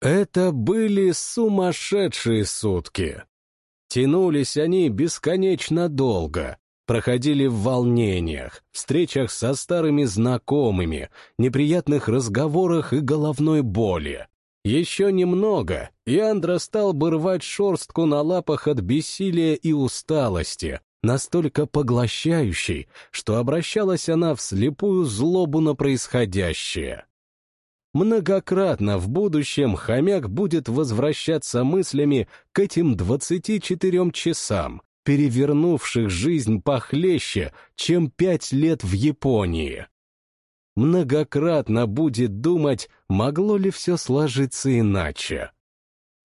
Это были сумасшедшие сутки. Тянулись они бесконечно долго, проходили в волнениях, встречах со старыми знакомыми, неприятных разговорах и головной боли. Еще немного, и Андра стал бы рвать шорстку на лапах от бессилия и усталости, настолько поглощающей, что обращалась она в слепую злобу на происходящее. Многократно в будущем хомяк будет возвращаться мыслями к этим 24 часам, перевернувших жизнь похлеще, чем пять лет в Японии. Многократно будет думать, могло ли все сложиться иначе.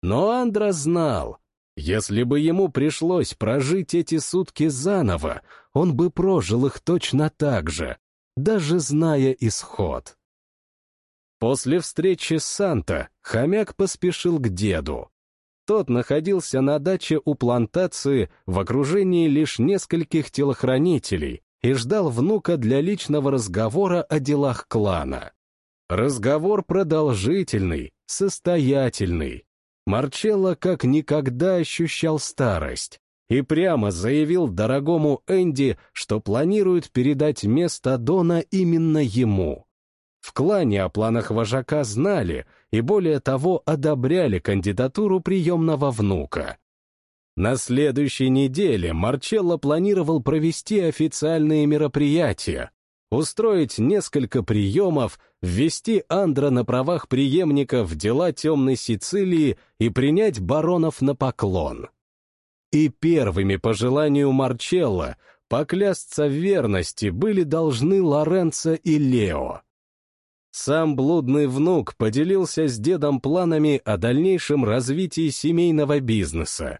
Но Андра знал, если бы ему пришлось прожить эти сутки заново, он бы прожил их точно так же, даже зная исход. После встречи с Санта хомяк поспешил к деду. Тот находился на даче у плантации в окружении лишь нескольких телохранителей и ждал внука для личного разговора о делах клана. Разговор продолжительный, состоятельный. Марчелло как никогда ощущал старость и прямо заявил дорогому Энди, что планирует передать место Дона именно ему. В клане о планах вожака знали и, более того, одобряли кандидатуру приемного внука. На следующей неделе Марчелло планировал провести официальные мероприятия, устроить несколько приемов, ввести Андра на правах преемника в дела Темной Сицилии и принять баронов на поклон. И первыми по желанию Марчелло поклясться в верности были должны Лоренцо и Лео. Сам блудный внук поделился с дедом планами о дальнейшем развитии семейного бизнеса.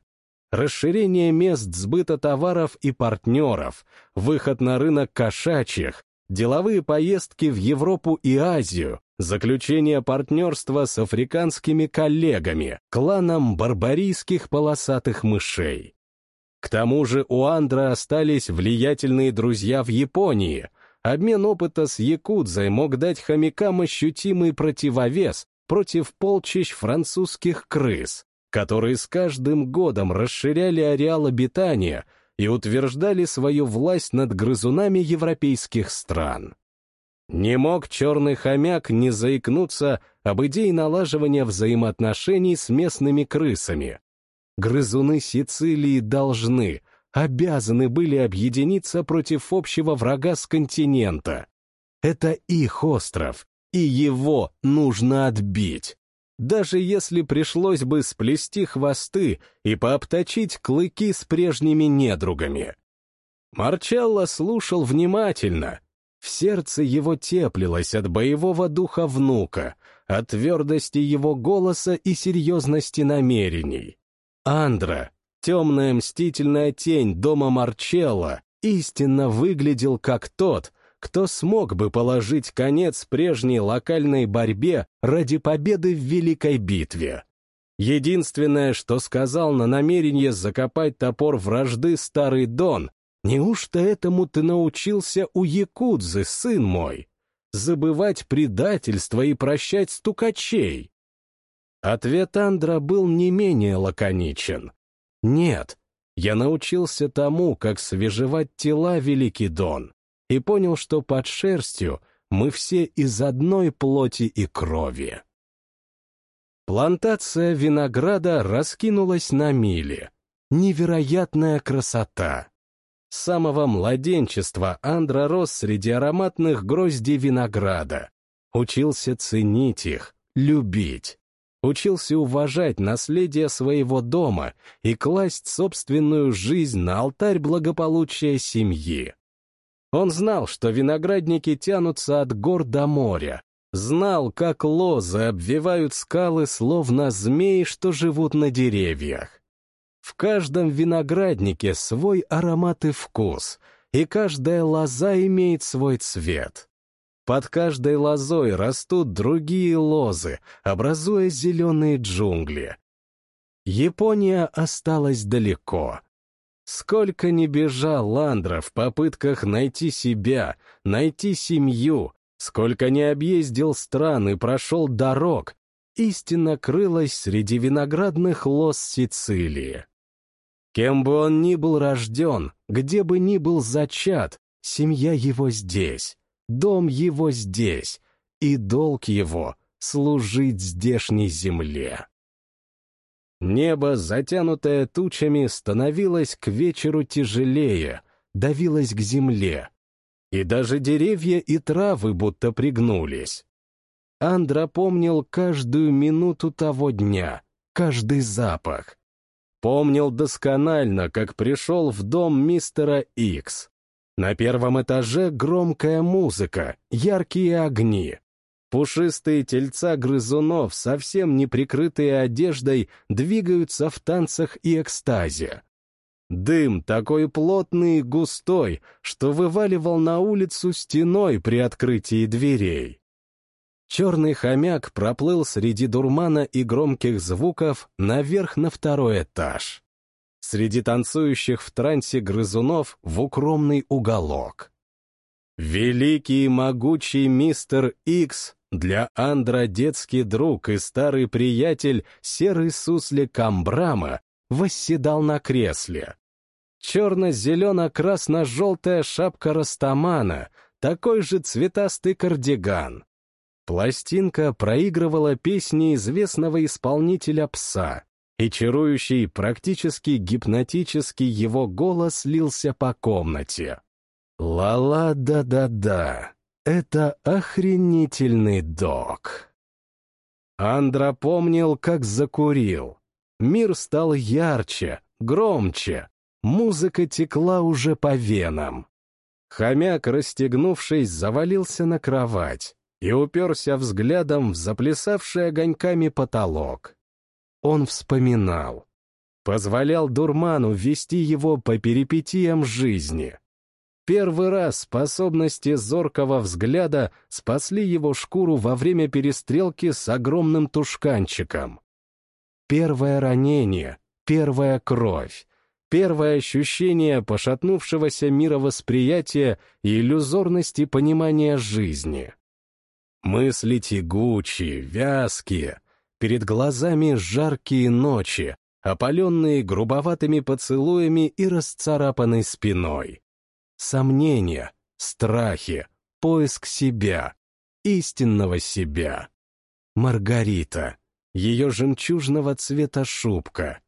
Расширение мест сбыта товаров и партнеров, выход на рынок кошачьих, деловые поездки в Европу и Азию, заключение партнерства с африканскими коллегами, кланом барбарийских полосатых мышей. К тому же у Андра остались влиятельные друзья в Японии — Обмен опыта с якудзой мог дать хомякам ощутимый противовес против полчищ французских крыс, которые с каждым годом расширяли ареал обитания и утверждали свою власть над грызунами европейских стран. Не мог черный хомяк не заикнуться об идее налаживания взаимоотношений с местными крысами. Грызуны Сицилии должны, обязаны были объединиться против общего врага с континента. Это их остров, и его нужно отбить. Даже если пришлось бы сплести хвосты и пообточить клыки с прежними недругами. Марчелло слушал внимательно. В сердце его теплилось от боевого духа внука, от твердости его голоса и серьезности намерений. Андра Темная мстительная тень дома Марчелло истинно выглядел как тот, кто смог бы положить конец прежней локальной борьбе ради победы в Великой битве. Единственное, что сказал на намерение закопать топор вражды старый Дон, неужто этому ты научился у Якудзы, сын мой? Забывать предательство и прощать стукачей? Ответ Андра был не менее лаконичен. Нет, я научился тому, как свежевать тела, Великий Дон, и понял, что под шерстью мы все из одной плоти и крови. Плантация винограда раскинулась на мили. Невероятная красота. С самого младенчества Андра рос среди ароматных гроздей винограда. Учился ценить их, любить учился уважать наследие своего дома и класть собственную жизнь на алтарь благополучия семьи. Он знал, что виноградники тянутся от гор до моря, знал, как лозы обвивают скалы, словно змеи, что живут на деревьях. В каждом винограднике свой аромат и вкус, и каждая лоза имеет свой цвет. Под каждой лозой растут другие лозы, образуя зеленые джунгли. Япония осталась далеко. Сколько ни бежал Ландра в попытках найти себя, найти семью, сколько не объездил стран и прошел дорог, истинно крылась среди виноградных лоз Сицилии. Кем бы он ни был рожден, где бы ни был зачат, семья его здесь, дом его здесь, и долг его — служить здешней земле. Небо, затянутое тучами, становилось к вечеру тяжелее, давилось к земле. И даже деревья и травы будто пригнулись. Андра помнил каждую минуту того дня, каждый запах. Помнил досконально, как пришел в дом мистера Икс. На первом этаже громкая музыка, яркие огни. Пушистые тельца грызунов, совсем не прикрытые одеждой, двигаются в танцах и экстазе. Дым такой плотный и густой, что вываливал на улицу стеной при открытии дверей. Черный хомяк проплыл среди дурмана и громких звуков наверх на второй этаж. Среди танцующих в трансе грызунов в укромный уголок. Великий могучий мистер Икс для Андра детский друг и старый приятель серый суслик Амбрама восседал на кресле. Черно-зелено-красно-желтая шапка Растамана, такой же цветастый кардиган, Пластинка проигрывала песни известного исполнителя пса, и чарующий, практически гипнотический его голос лился по комнате. «Ла-ла-да-да-да, это охренительный док». Андра помнил, как закурил. Мир стал ярче, громче, музыка текла уже по венам. Хомяк, расстегнувшись, завалился на кровать и уперся взглядом в заплясавший огоньками потолок. Он вспоминал. Позволял дурману вести его по перипетиям жизни. Первый раз способности зоркого взгляда спасли его шкуру во время перестрелки с огромным тушканчиком. Первое ранение, первая кровь, первое ощущение пошатнувшегося мировосприятия и иллюзорности понимания жизни. Мысли тягучие, вязкие, перед глазами жаркие ночи, опаленные грубоватыми поцелуями и расцарапанной спиной. Сомнения, страхи, поиск себя, истинного себя. Маргарита, ее жемчужного цвета шубка.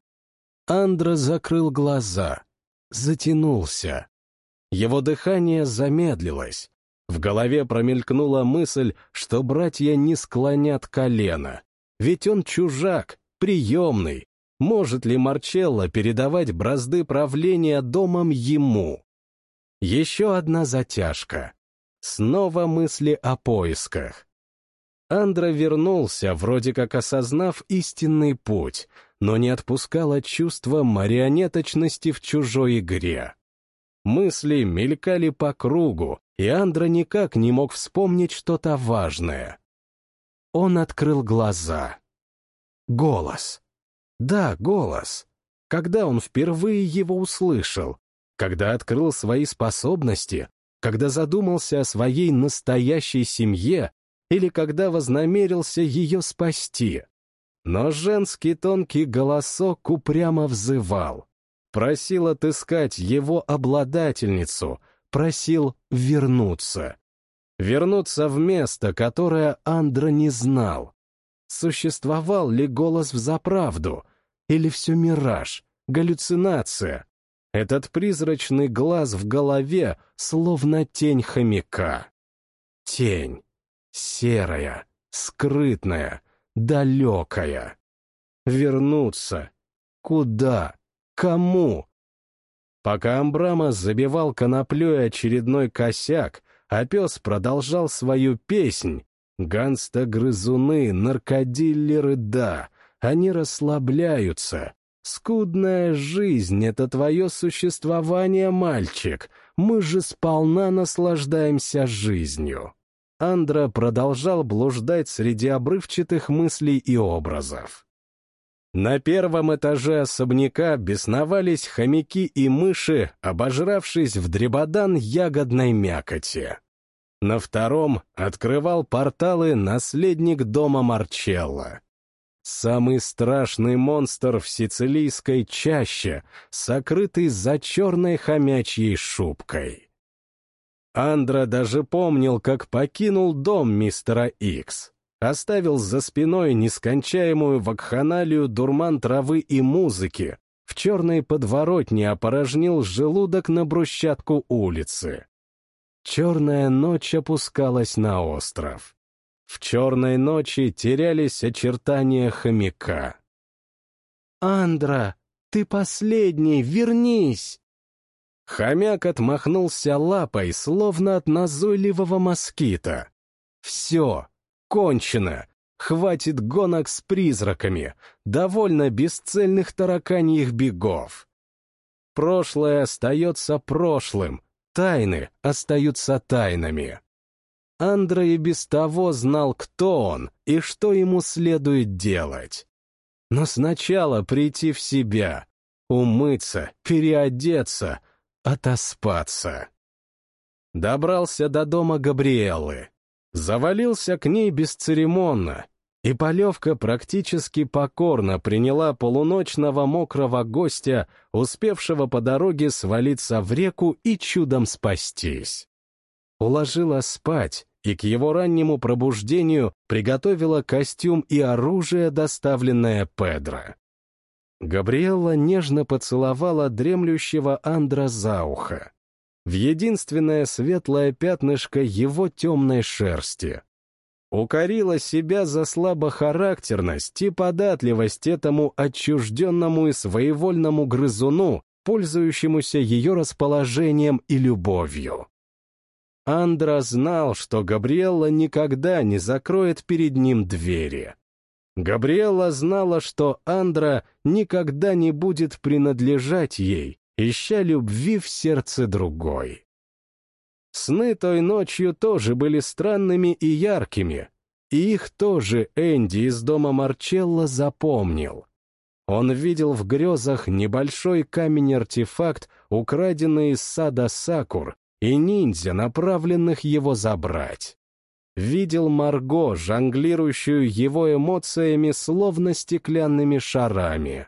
Андра закрыл глаза, затянулся. Его дыхание замедлилось, в голове промелькнула мысль, что братья не склонят колено. Ведь он чужак, приемный. Может ли Марчелло передавать бразды правления домом ему? Еще одна затяжка. Снова мысли о поисках. Андра вернулся, вроде как осознав истинный путь, но не отпускало чувство марионеточности в чужой игре. Мысли мелькали по кругу, и Андра никак не мог вспомнить что-то важное. Он открыл глаза. Голос. Да, голос. Когда он впервые его услышал? Когда открыл свои способности? Когда задумался о своей настоящей семье? Или когда вознамерился ее спасти? Но женский тонкий голосок упрямо взывал. Просил отыскать его обладательницу — просил вернуться. Вернуться в место, которое Андра не знал. Существовал ли голос в заправду? Или все мираж, галлюцинация? Этот призрачный глаз в голове, словно тень хомяка. Тень. Серая, скрытная, далекая. Вернуться. Куда? Кому? Пока Амбрама забивал коноплей очередной косяк, а пес продолжал свою песнь, Ганста-грызуны, наркодиллеры, да, они расслабляются. Скудная жизнь — это твое существование, мальчик. Мы же сполна наслаждаемся жизнью. Андра продолжал блуждать среди обрывчатых мыслей и образов. На первом этаже особняка бесновались хомяки и мыши, обожравшись в дребодан ягодной мякоти. На втором открывал порталы наследник дома Марчелла. Самый страшный монстр в сицилийской чаще, сокрытый за черной хомячьей шубкой. Андра даже помнил, как покинул дом мистера Икс. Оставил за спиной нескончаемую вакханалию дурман травы и музыки, в черной подворотне опорожнил желудок на брусчатку улицы. Черная ночь опускалась на остров. В черной ночи терялись очертания хомяка. «Андра, ты последний, вернись!» Хомяк отмахнулся лапой, словно от назойливого москита. «Все, кончено!» Хватит гонок с призраками, довольно бесцельных тараканьих бегов. Прошлое остается прошлым, тайны остаются тайнами. Андра и без того знал, кто он и что ему следует делать. Но сначала прийти в себя, умыться, переодеться, отоспаться. Добрался до дома Габриэлы. Завалился к ней бесцеремонно, и Полевка практически покорно приняла полуночного мокрого гостя, успевшего по дороге свалиться в реку и чудом спастись. Уложила спать и к его раннему пробуждению приготовила костюм и оружие, доставленное Педро. Габриэлла нежно поцеловала дремлющего Андра за ухо в единственное светлое пятнышко его темной шерсти. Укорила себя за слабохарактерность и податливость этому отчужденному и своевольному грызуну, пользующемуся ее расположением и любовью. Андра знал, что Габриэлла никогда не закроет перед ним двери. Габриэлла знала, что Андра никогда не будет принадлежать ей, ища любви в сердце другой. Сны той ночью тоже были странными и яркими, и их тоже Энди из дома Марчелло запомнил. Он видел в грезах небольшой камень-артефакт, украденный из сада Сакур, и ниндзя, направленных его забрать. Видел Марго, жонглирующую его эмоциями, словно стеклянными шарами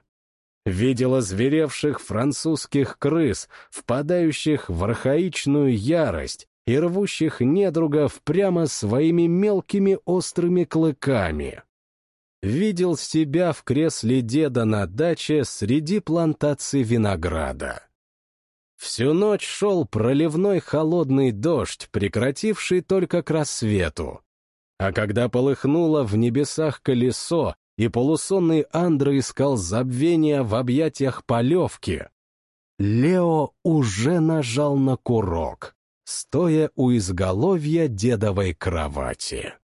видела зверевших французских крыс, впадающих в архаичную ярость и рвущих недругов прямо своими мелкими острыми клыками. Видел себя в кресле деда на даче среди плантаций винограда. Всю ночь шел проливной холодный дождь, прекративший только к рассвету. А когда полыхнуло в небесах колесо, и полусонный Андро искал забвения в объятиях полевки, Лео уже нажал на курок, стоя у изголовья дедовой кровати.